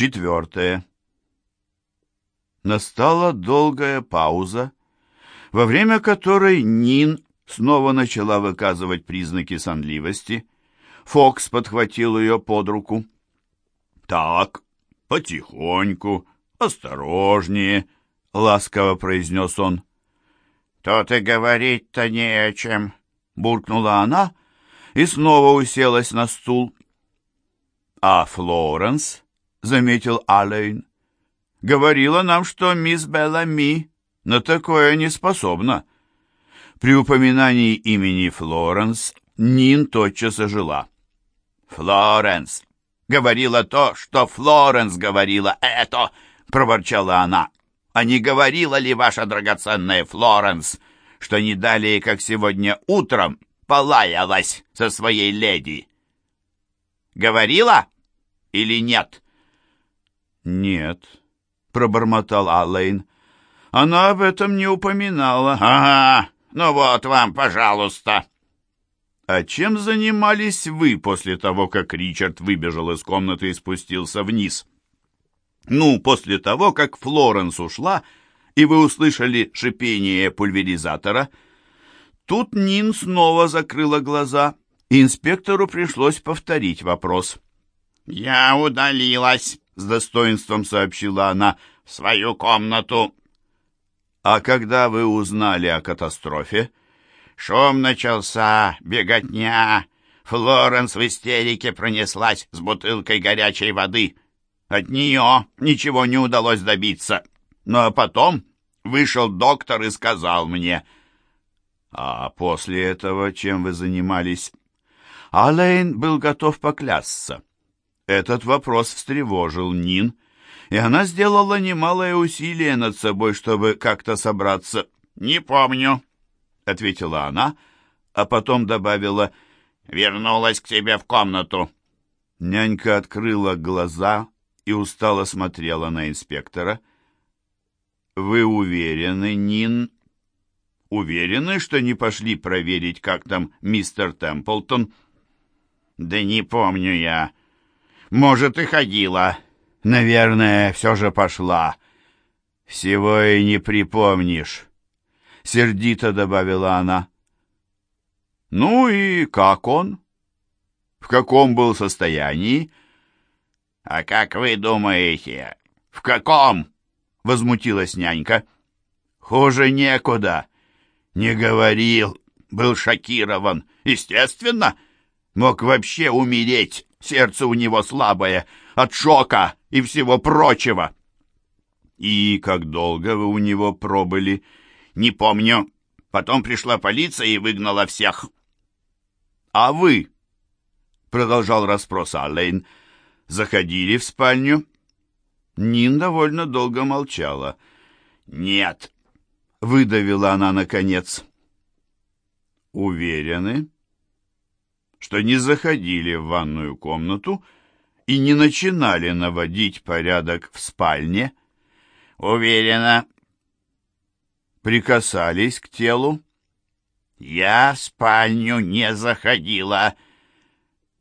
Четвертое. Настала долгая пауза, во время которой Нин снова начала выказывать признаки сонливости. Фокс подхватил ее под руку. «Так, потихоньку, осторожнее», — ласково произнес он. «Тут и говорить-то не о чем», — буркнула она и снова уселась на стул. «А Флоренс?» — заметил Алейн. «Говорила нам, что мисс Беллами на такое не способна». При упоминании имени Флоренс Нин тотчас ожила. «Флоренс! Говорила то, что Флоренс говорила это!» — проворчала она. «А не говорила ли ваша драгоценная Флоренс, что не далее, как сегодня утром, полаялась со своей леди?» «Говорила или нет?» «Нет», — пробормотал Аллейн. «Она об этом не упоминала». «Ага, ну вот вам, пожалуйста». «А чем занимались вы после того, как Ричард выбежал из комнаты и спустился вниз?» «Ну, после того, как Флоренс ушла, и вы услышали шипение пульверизатора». Тут Нин снова закрыла глаза, инспектору пришлось повторить вопрос. «Я удалилась», — с достоинством сообщила она, — «в свою комнату». «А когда вы узнали о катастрофе?» Шум начался, беготня. Флоренс в истерике пронеслась с бутылкой горячей воды. От нее ничего не удалось добиться. Ну а потом вышел доктор и сказал мне... «А после этого чем вы занимались?» Алейн был готов поклясться. Этот вопрос встревожил Нин, и она сделала немалое усилие над собой, чтобы как-то собраться. «Не помню», — ответила она, а потом добавила «Вернулась к тебе в комнату». Нянька открыла глаза и устало смотрела на инспектора. «Вы уверены, Нин?» «Уверены, что не пошли проверить, как там мистер Темплтон?» «Да не помню я. Может, и ходила. Наверное, все же пошла. Всего и не припомнишь». — сердито добавила она. «Ну и как он? В каком был состоянии?» «А как вы думаете, в каком?» — возмутилась нянька. «Хуже некуда. Не говорил, был шокирован. Естественно, мог вообще умереть. Сердце у него слабое, от шока и всего прочего». «И как долго вы у него пробыли?» «Не помню. Потом пришла полиция и выгнала всех». «А вы?» — продолжал расспрос Аллейн. «Заходили в спальню?» Нин довольно долго молчала. «Нет», — выдавила она наконец. «Уверены, что не заходили в ванную комнату и не начинали наводить порядок в спальне?» «Уверена», прикасались к телу? Я в спальню не заходила.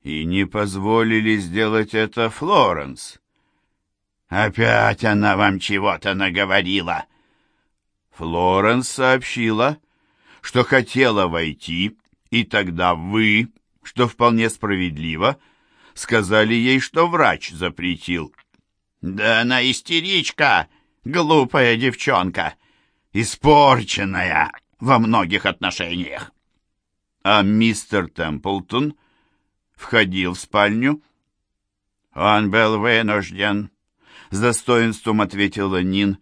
И не позволили сделать это Флоренс. Опять она вам чего-то наговорила. Флоренс сообщила, что хотела войти, и тогда вы, что вполне справедливо, сказали ей, что врач запретил. Да она истеричка, глупая девчонка испорченная во многих отношениях. А мистер Темплтон входил в спальню? Он был вынужден, с достоинством ответила Нин,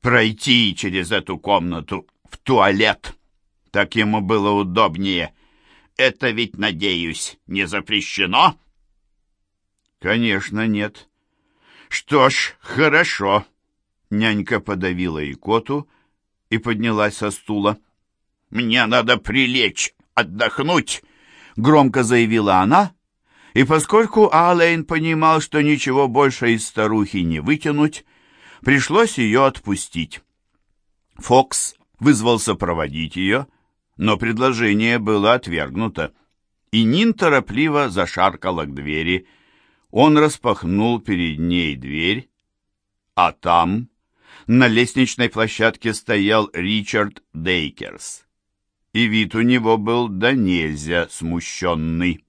пройти через эту комнату в туалет. Так ему было удобнее. Это ведь, надеюсь, не запрещено? Конечно, нет. Что ж, хорошо. Нянька подавила икоту и поднялась со стула. «Мне надо прилечь, отдохнуть», — громко заявила она, и поскольку Алейн понимал, что ничего больше из старухи не вытянуть, пришлось ее отпустить. Фокс вызвался проводить ее, но предложение было отвергнуто, и Нин торопливо зашаркала к двери. Он распахнул перед ней дверь, а там, на лестничной площадке, стоял Ричард Дейкерс. И вид у него был до нельзя смущенный.